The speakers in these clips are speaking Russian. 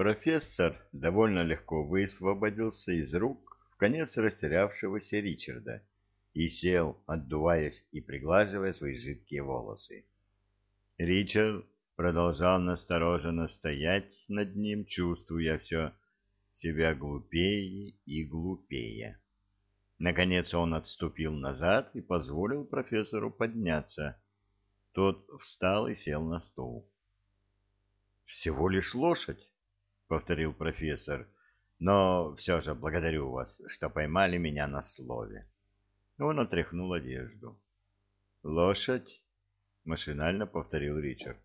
Профессор довольно легко высвободился из рук в конец растерявшегося Ричарда и сел, отдуваясь и приглаживая свои жидкие волосы. Ричард продолжал настороженно стоять над ним, чувствуя все себя глупее и глупее. Наконец он отступил назад и позволил профессору подняться. Тот встал и сел на стул. «Всего лишь лошадь», — повторил профессор, — «но все же благодарю вас, что поймали меня на слове». Он отряхнул одежду. «Лошадь?» — машинально повторил Ричард.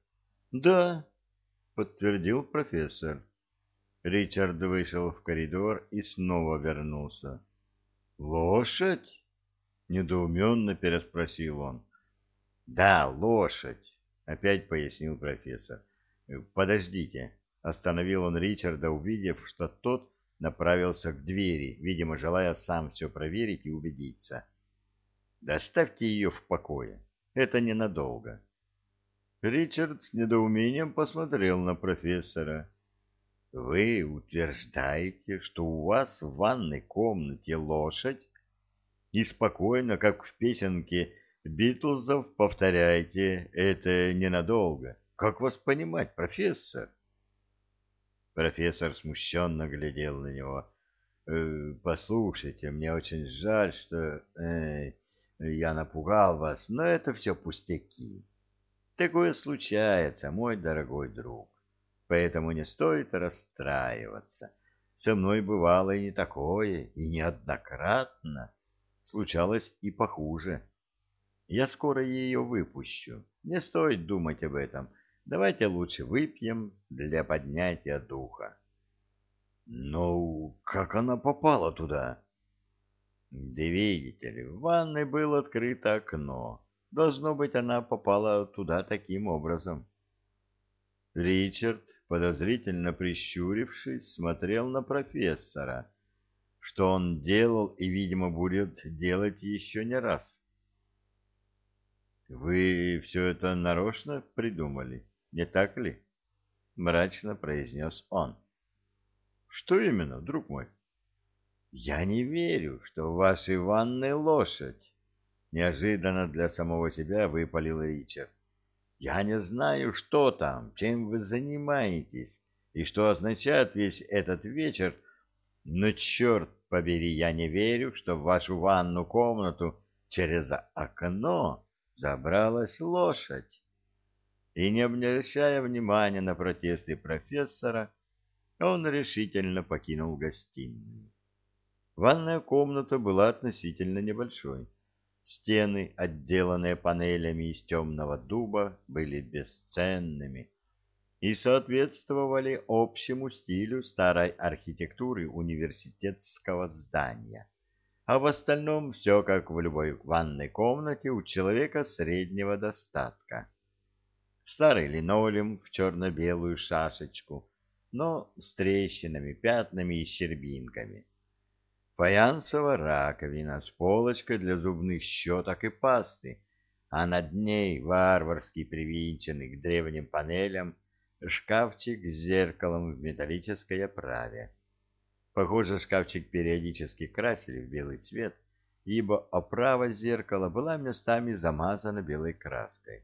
«Да», — подтвердил профессор. Ричард вышел в коридор и снова вернулся. «Лошадь?» — недоуменно переспросил он. «Да, лошадь», — опять пояснил профессор. «Подождите», — остановил он Ричарда, увидев, что тот направился к двери, видимо, желая сам все проверить и убедиться. «Доставьте ее в покое. Это ненадолго». Ричард с недоумением посмотрел на профессора. «Вы утверждаете, что у вас в ванной комнате лошадь, и спокойно, как в песенке Битлзов, повторяете «это ненадолго». Как вас понимать, профессор?» Профессор смущенно глядел на него. «Э, «Послушайте, мне очень жаль, что э, я напугал вас, но это все пустяки. Такое случается, мой дорогой друг, поэтому не стоит расстраиваться. Со мной бывало и не такое, и неоднократно. Случалось и похуже. Я скоро ее выпущу. Не стоит думать об этом. Давайте лучше выпьем для поднятия духа. Ну, как она попала туда? Да видите ли, в ванной было открыто окно. Должно быть, она попала туда таким образом. Ричард, подозрительно прищурившись, смотрел на профессора, что он делал и, видимо, будет делать еще не раз. «Вы все это нарочно придумали, не так ли?» — мрачно произнес он. «Что именно, друг мой?» «Я не верю, что в вашей ванной лошадь. Неожиданно для самого себя выпалил Ричард. «Я не знаю, что там, чем вы занимаетесь и что означает весь этот вечер, но, черт побери, я не верю, что в вашу ванну комнату через окно забралась лошадь». И, не обращая внимания на протесты профессора, он решительно покинул гостиную. Ванная комната была относительно небольшой. Стены, отделанные панелями из темного дуба, были бесценными и соответствовали общему стилю старой архитектуры университетского здания. А в остальном все как в любой ванной комнате у человека среднего достатка. Старый линолеум в черно-белую шашечку, но с трещинами, пятнами и щербинками фаянсовая раковина с полочкой для зубных щеток и пасты, а над ней варварски привинченный к древним панелям шкафчик с зеркалом в металлической оправе. Похоже, шкафчик периодически красили в белый цвет, ибо оправа зеркала была местами замазана белой краской.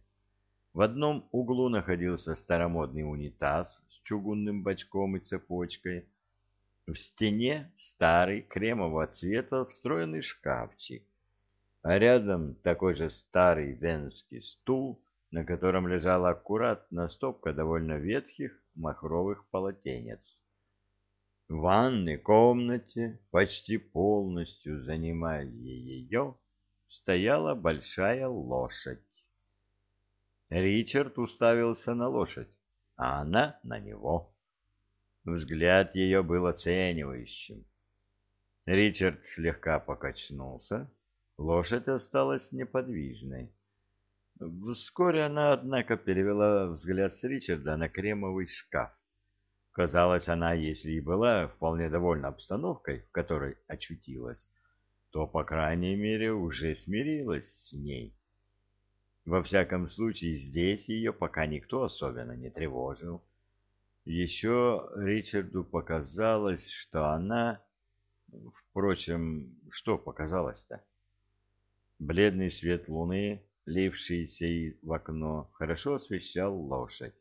В одном углу находился старомодный унитаз с чугунным бачком и цепочкой, в стене старый кремового цвета встроенный шкафчик, а рядом такой же старый венский стул, на котором лежала аккуратно стопка довольно ветхих махровых полотенец. В ванной комнате, почти полностью занимая ее, стояла большая лошадь. Ричард уставился на лошадь, а она на него. Взгляд ее был оценивающим. Ричард слегка покачнулся. Лошадь осталась неподвижной. Вскоре она, однако, перевела взгляд с Ричарда на кремовый шкаф. Казалось, она, если и была вполне довольна обстановкой, в которой очутилась, то, по крайней мере, уже смирилась с ней. Во всяком случае, здесь ее пока никто особенно не тревожил. Еще Ричарду показалось, что она... Впрочем, что показалось-то? Бледный свет луны, лившийся в окно, хорошо освещал лошадь.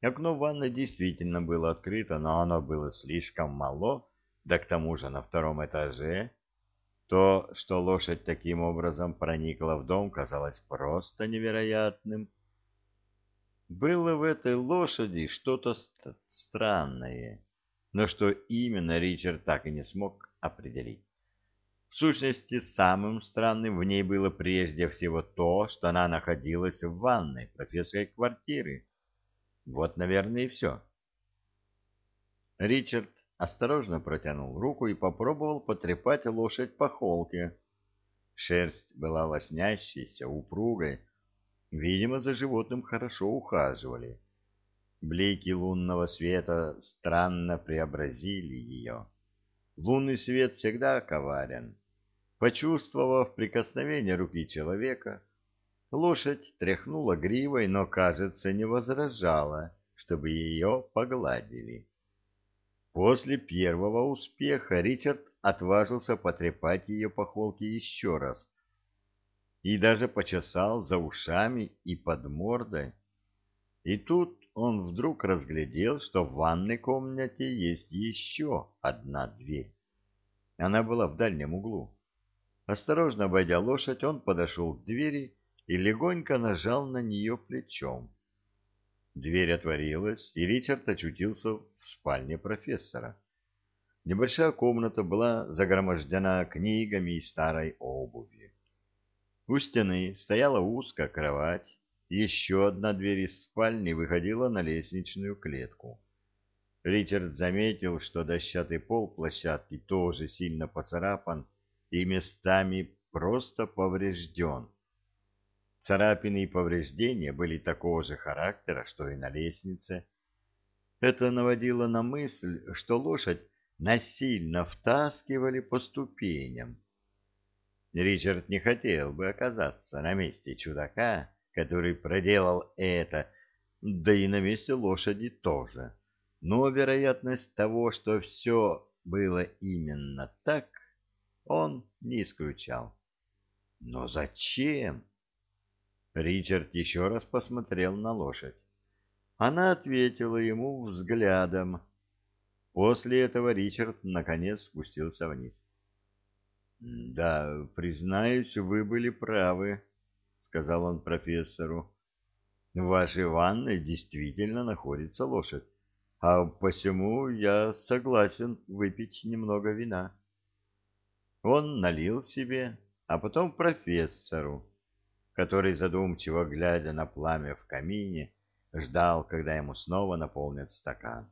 Окно в ванной действительно было открыто, но оно было слишком мало, да к тому же на втором этаже. То, что лошадь таким образом проникла в дом, казалось просто невероятным. Было в этой лошади что-то странное, но что именно Ричард так и не смог определить. В сущности, самым странным в ней было прежде всего то, что она находилась в ванной профессорской квартиры. Вот, наверное, и все. Ричард осторожно протянул руку и попробовал потрепать лошадь по холке. Шерсть была лоснящейся, упругой. Видимо, за животным хорошо ухаживали. Блики лунного света странно преобразили ее. Лунный свет всегда коварен. Почувствовав прикосновение руки человека, лошадь тряхнула гривой, но, кажется, не возражала, чтобы ее погладили. После первого успеха Ричард отважился потрепать ее по холке еще раз и даже почесал за ушами и под мордой. И тут он вдруг разглядел, что в ванной комнате есть еще одна дверь. Она была в дальнем углу. Осторожно обойдя лошадь, он подошел к двери и легонько нажал на нее плечом. Дверь отворилась, и Ричард очутился в спальне профессора. Небольшая комната была загромождена книгами и старой обувью. У стены стояла узкая кровать, еще одна дверь из спальни выходила на лестничную клетку. Ричард заметил, что дощатый пол площадки тоже сильно поцарапан и местами просто поврежден. Царапины и повреждения были такого же характера, что и на лестнице. Это наводило на мысль, что лошадь насильно втаскивали по ступеням. Ричард не хотел бы оказаться на месте чудака, который проделал это, да и на месте лошади тоже. Но вероятность того, что все было именно так, он не исключал. Но зачем? Ричард еще раз посмотрел на лошадь. Она ответила ему взглядом. После этого Ричард наконец спустился вниз. — Да, признаюсь, вы были правы, — сказал он профессору. — В вашей ванной действительно находится лошадь, а посему я согласен выпить немного вина. Он налил себе, а потом профессору который, задумчиво глядя на пламя в камине, ждал, когда ему снова наполнят стакан.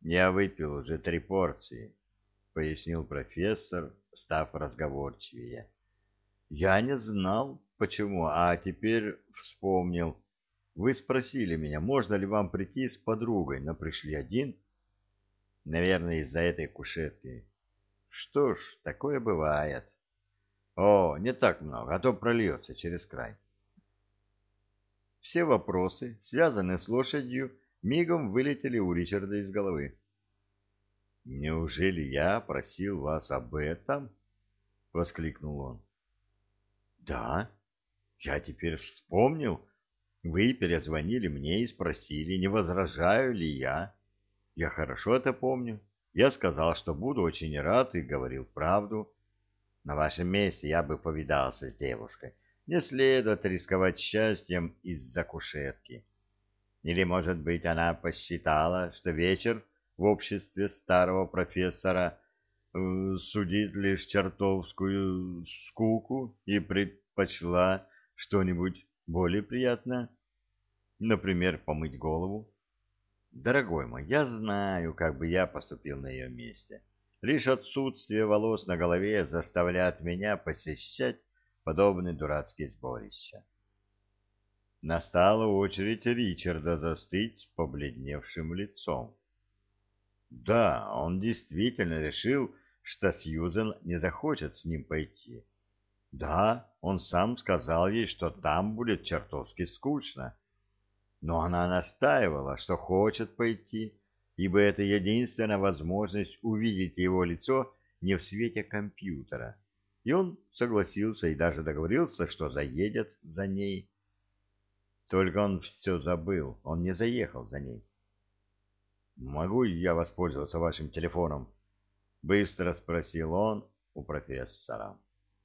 «Я выпил уже три порции», — пояснил профессор, став разговорчивее. «Я не знал, почему, а теперь вспомнил. Вы спросили меня, можно ли вам прийти с подругой, но пришли один?» «Наверное, из-за этой кушетки». «Что ж, такое бывает». О, не так много, а то прольется через край. Все вопросы, связанные с лошадью, мигом вылетели у Ричарда из головы. «Неужели я просил вас об этом?» — воскликнул он. «Да, я теперь вспомнил. Вы перезвонили мне и спросили, не возражаю ли я. Я хорошо это помню. Я сказал, что буду очень рад и говорил правду. На вашем месте я бы повидался с девушкой. Не следует рисковать счастьем из-за кушетки. Или, может быть, она посчитала, что вечер в обществе старого профессора э, судит лишь чертовскую скуку и предпочла что-нибудь более приятное, например, помыть голову. Дорогой мой, я знаю, как бы я поступил на ее месте. — Лишь отсутствие волос на голове заставляет меня посещать подобные дурацкие сборища. Настала очередь Ричарда застыть с побледневшим лицом. Да, он действительно решил, что Сьюзен не захочет с ним пойти. Да, он сам сказал ей, что там будет чертовски скучно. Но она настаивала, что хочет пойти, ибо это единственная возможность увидеть его лицо не в свете компьютера. И он согласился и даже договорился, что заедет за ней. Только он все забыл, он не заехал за ней. «Могу я воспользоваться вашим телефоном?» — быстро спросил он у профессора.